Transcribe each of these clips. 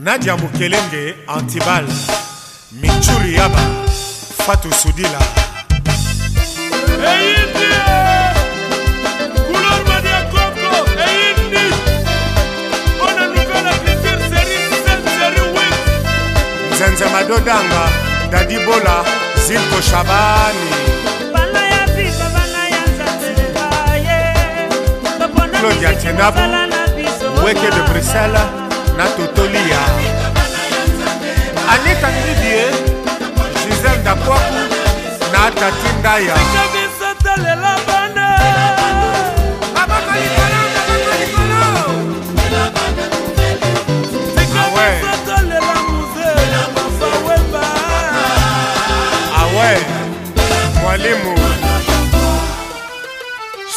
nadia mokelenge antibal michuri yaba fatu sudila eyindi couleur madia congo eyindi ona nouvelle agriculture série série wit nzenze madodanga dadibola zilko shabani bana ya vita bana ya nzambe baye claudia tenabu weke de bruxelles natotoli ya anita nibie gisel dakwaku na tatinda ya ah ah mwalimu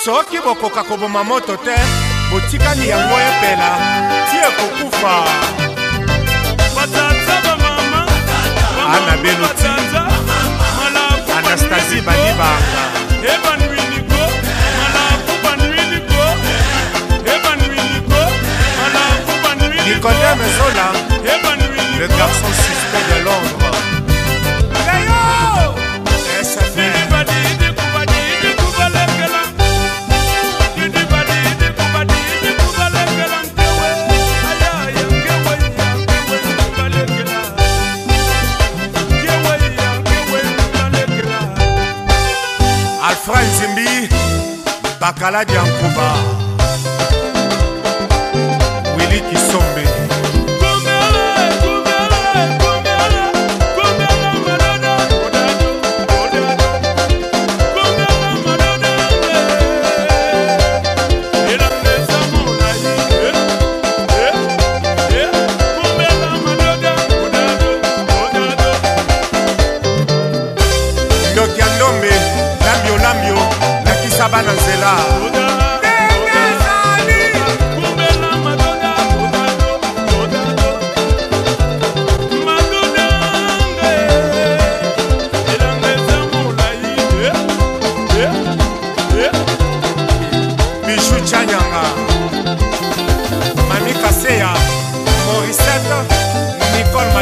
soki bokoka koboma moto te botikani yango epela ti ekokufa ana benoti anastasi balibanga nikodeme zola le garçon suspect de londres bakaladi ya nkuba wili kisombe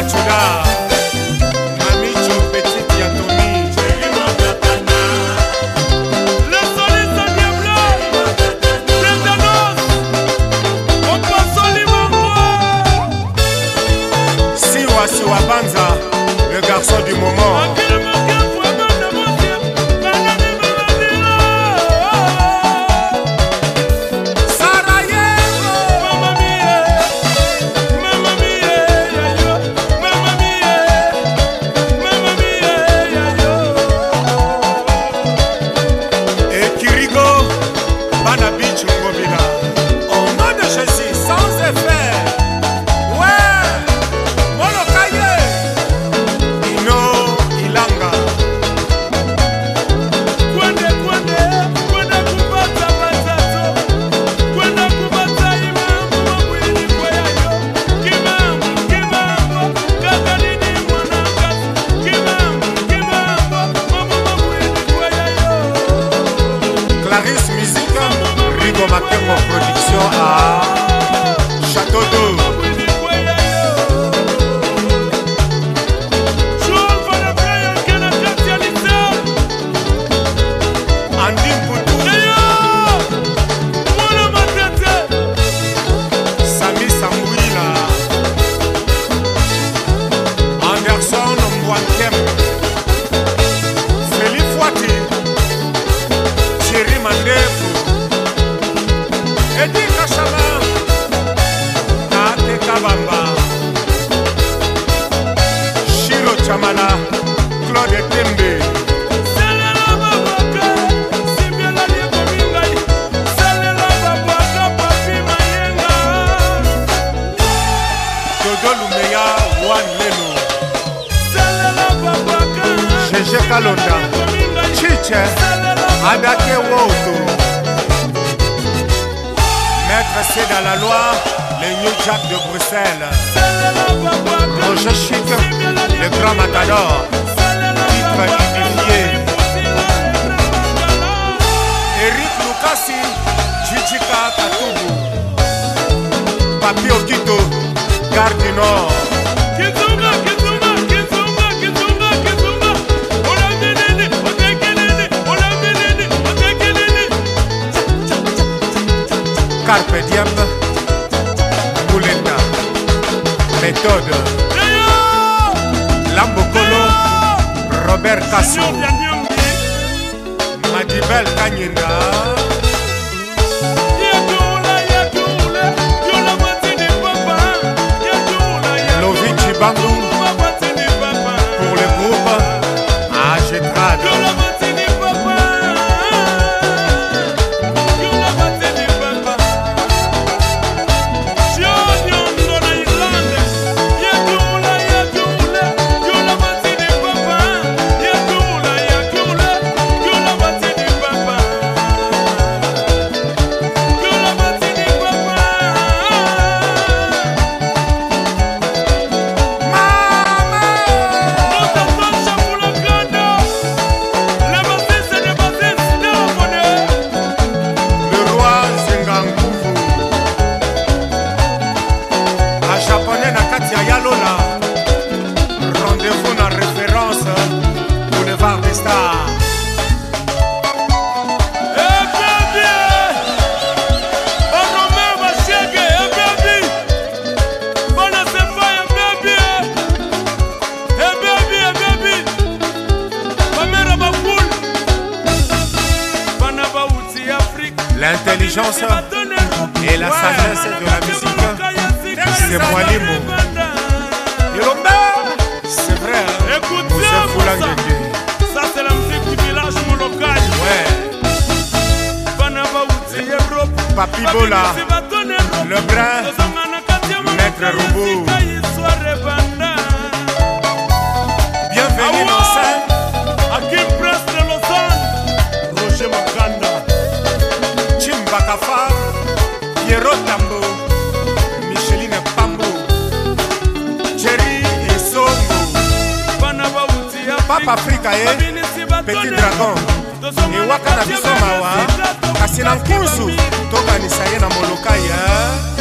what you Chiche Kalonda, Chiche Adake Woto. Maître c'est dans la loi, le New Jack de Bruxelles. Roger Chic, le grand matador, titre unifié. Eric Lucasi, Jujika Katubu. Papi Okito, garde Nord. kasio madibel kanyinga L'intelligence et la sagesse de la musique, c'est moi les mots. C'est vrai, hein. Vous la Écoutez, papi bola le brun maître robot bienvenue dans saint akim prince de lausanne roger mokanda chimbakafa piero tambo micheline pambo jerry esongo papa afrika ye petit dragon ewaka na biso mawa kasi na nkuzu tokanisa ye na moloka ya